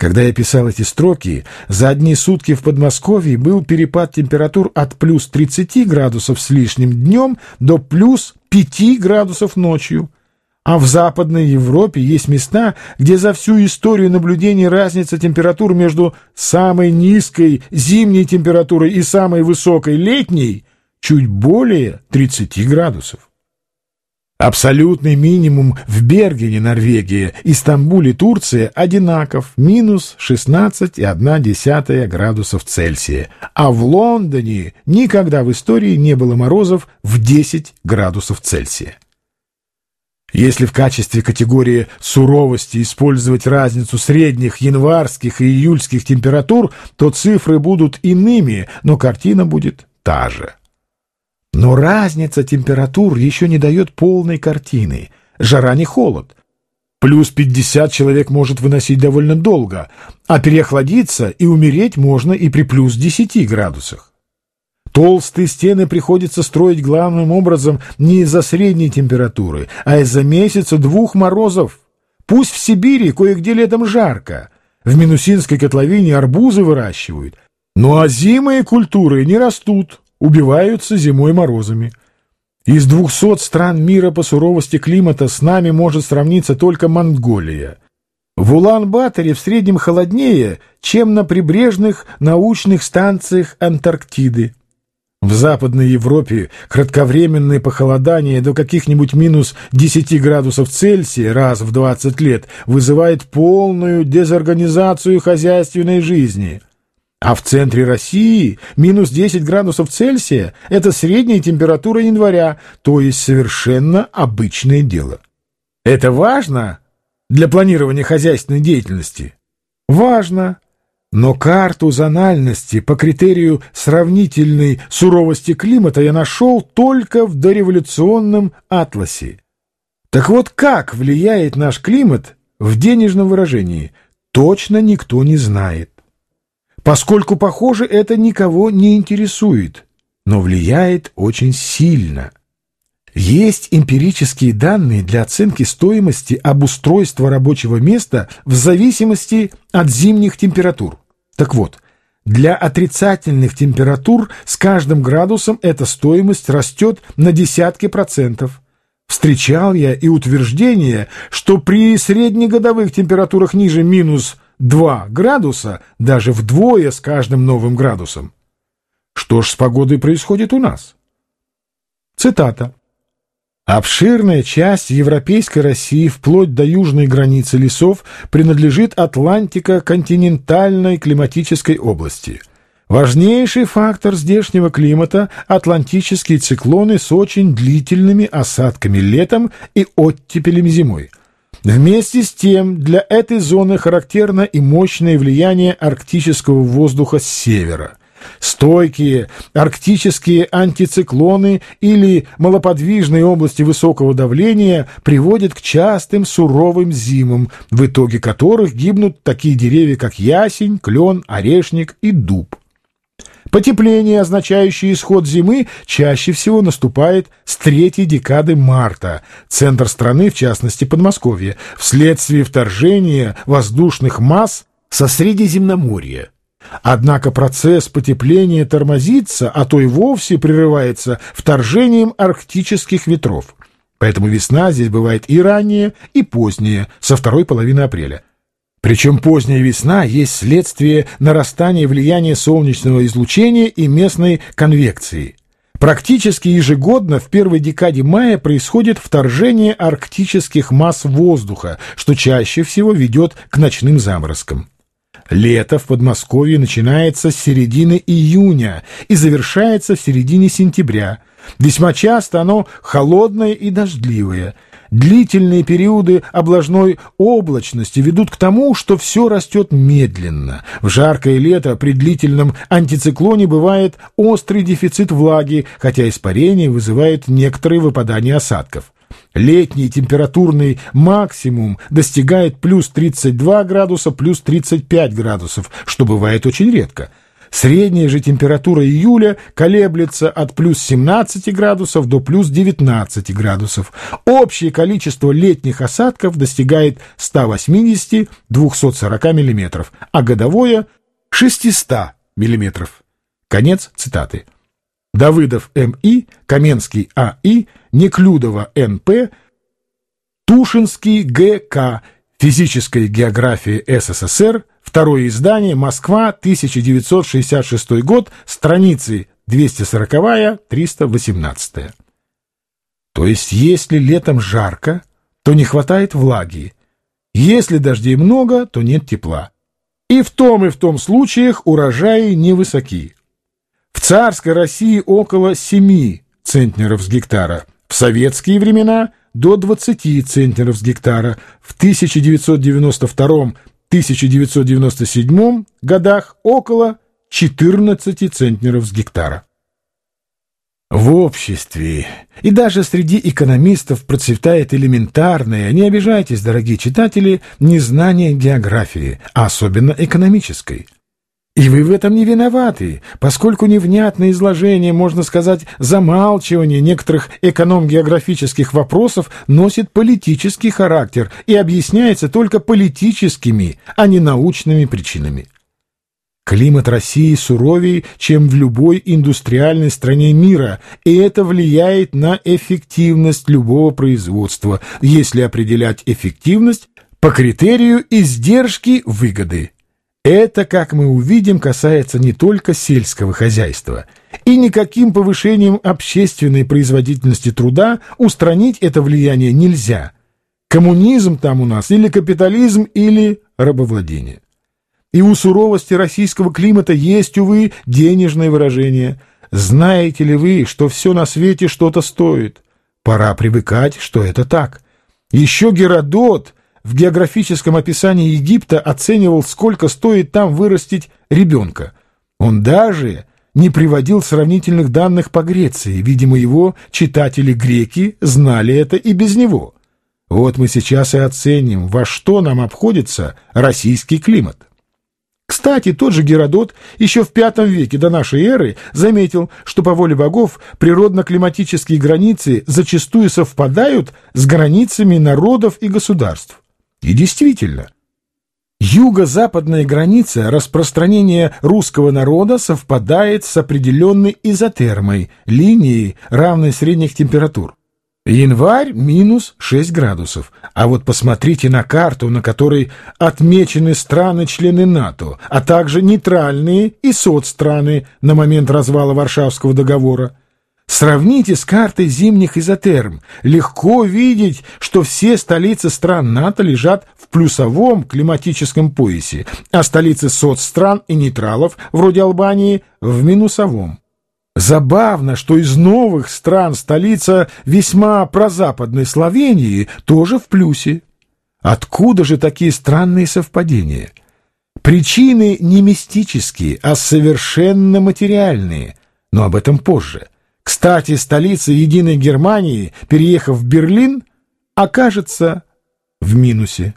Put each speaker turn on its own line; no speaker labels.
Когда я писал эти строки, за одни сутки в Подмосковье был перепад температур от плюс 30 градусов с лишним днем до плюс 5 градусов ночью. А в Западной Европе есть места, где за всю историю наблюдения разница температур между самой низкой зимней температурой и самой высокой летней чуть более 30 градусов. Абсолютный минимум в Бергене, Норвегия, и Стамбуле, Турция одинаков, минус 16,1 градусов Цельсия, а в Лондоне никогда в истории не было морозов в 10 градусов Цельсия. Если в качестве категории суровости использовать разницу средних январских и июльских температур, то цифры будут иными, но картина будет та же. Но разница температур еще не дает полной картины. Жара не холод. Плюс 50 человек может выносить довольно долго, а переохладиться и умереть можно и при плюс 10 градусах. Толстые стены приходится строить главным образом не из-за средней температуры, а из-за месяца двух морозов. Пусть в Сибири кое-где летом жарко. В Минусинской котловине арбузы выращивают. Но озимые культуры не растут убиваются зимой морозами. Из двухсот стран мира по суровости климата с нами может сравниться только Монголия. В Улан-Баторе в среднем холоднее, чем на прибрежных научных станциях Антарктиды. В Западной Европе кратковременное похолодание до каких-нибудь минус 10 градусов Цельсия раз в 20 лет вызывает полную дезорганизацию хозяйственной жизни – а в центре России минус 10 градусов Цельсия – это средняя температура января, то есть совершенно обычное дело. Это важно для планирования хозяйственной деятельности? Важно. Но карту зональности по критерию сравнительной суровости климата я нашел только в дореволюционном атласе. Так вот, как влияет наш климат в денежном выражении, точно никто не знает поскольку, похоже, это никого не интересует, но влияет очень сильно. Есть эмпирические данные для оценки стоимости обустройства рабочего места в зависимости от зимних температур. Так вот, для отрицательных температур с каждым градусом эта стоимость растет на десятки процентов. Встречал я и утверждение, что при среднегодовых температурах ниже минус 2 градуса, даже вдвое с каждым новым градусом. Что ж с погодой происходит у нас? Цитата. Обширная часть европейской России вплоть до южной границы лесов принадлежит Атлантико-континентальной климатической области. Важнейший фактор здешнего климата – атлантические циклоны с очень длительными осадками летом и оттепелями зимой – Вместе с тем для этой зоны характерно и мощное влияние арктического воздуха с севера. Стойкие арктические антициклоны или малоподвижные области высокого давления приводят к частым суровым зимам, в итоге которых гибнут такие деревья, как ясень, клен, орешник и дуб. Потепление, означающее исход зимы, чаще всего наступает с третьей декады марта, центр страны, в частности Подмосковье, вследствие вторжения воздушных масс со Средиземноморья. Однако процесс потепления тормозится, а то и вовсе прерывается вторжением арктических ветров. Поэтому весна здесь бывает и ранняя, и поздняя, со второй половины апреля. Причем поздняя весна есть следствие нарастания влияния солнечного излучения и местной конвекции. Практически ежегодно в первой декаде мая происходит вторжение арктических масс воздуха, что чаще всего ведет к ночным заморозкам. Лето в Подмосковье начинается с середины июня и завершается в середине сентября. Весьма часто оно холодное и дождливое – Длительные периоды облажной облачности ведут к тому, что все растет медленно. В жаркое лето при длительном антициклоне бывает острый дефицит влаги, хотя испарение вызывает некоторые выпадания осадков. Летний температурный максимум достигает плюс 32 градуса, плюс 35 градусов, что бывает очень редко. Средняя же температура июля колеблется от плюс 17 градусов до плюс 19 градусов. Общее количество летних осадков достигает 180-240 мм, а годовое — 600 мм. Конец цитаты. Давыдов М.И., Каменский А.И., Неклюдова Н.П., Тушинский Г.К., Физическая география СССР, второе издание, Москва, 1966 год, страницы 240-318. То есть, если летом жарко, то не хватает влаги, если дождей много, то нет тепла. И в том и в том случаях урожаи невысоки. В царской России около 7 центнеров с гектара, в советские времена до 20 центнеров с гектара, в 1992-1997 годах около 14 центнеров с гектара. В обществе и даже среди экономистов процветает элементарное, не обижайтесь, дорогие читатели, незнание географии, особенно экономической. И вы в этом не виноваты, поскольку невнятное изложение, можно сказать, замалчивание некоторых эконом-географических вопросов носит политический характер и объясняется только политическими, а не научными причинами. Климат России суровее, чем в любой индустриальной стране мира, и это влияет на эффективность любого производства, если определять эффективность по критерию издержки выгоды. Это, как мы увидим, касается не только сельского хозяйства, и никаким повышением общественной производительности труда устранить это влияние нельзя. Коммунизм там у нас или капитализм, или рабовладение. И у суровости российского климата есть, увы, денежное выражение. Знаете ли вы, что все на свете что-то стоит? Пора привыкать, что это так. Еще Геродот в географическом описании Египта оценивал, сколько стоит там вырастить ребенка. Он даже не приводил сравнительных данных по Греции. Видимо, его читатели-греки знали это и без него. Вот мы сейчас и оценим, во что нам обходится российский климат. Кстати, тот же Геродот еще в V веке до нашей эры заметил, что по воле богов природно-климатические границы зачастую совпадают с границами народов и государств. И действительно, юго-западная граница распространения русского народа совпадает с определенной изотермой, линией, равной средних температур. Январь минус 6 градусов. А вот посмотрите на карту, на которой отмечены страны-члены НАТО, а также нейтральные и соцстраны на момент развала Варшавского договора. Сравните с картой зимних изотерм. Легко видеть, что все столицы стран НАТО лежат в плюсовом климатическом поясе, а столицы соцстран и нейтралов, вроде Албании, в минусовом. Забавно, что из новых стран столица весьма прозападной Словении тоже в плюсе. Откуда же такие странные совпадения? Причины не мистические, а совершенно материальные, но об этом позже. Кстати, столица Единой Германии, переехав в Берлин, окажется в минусе.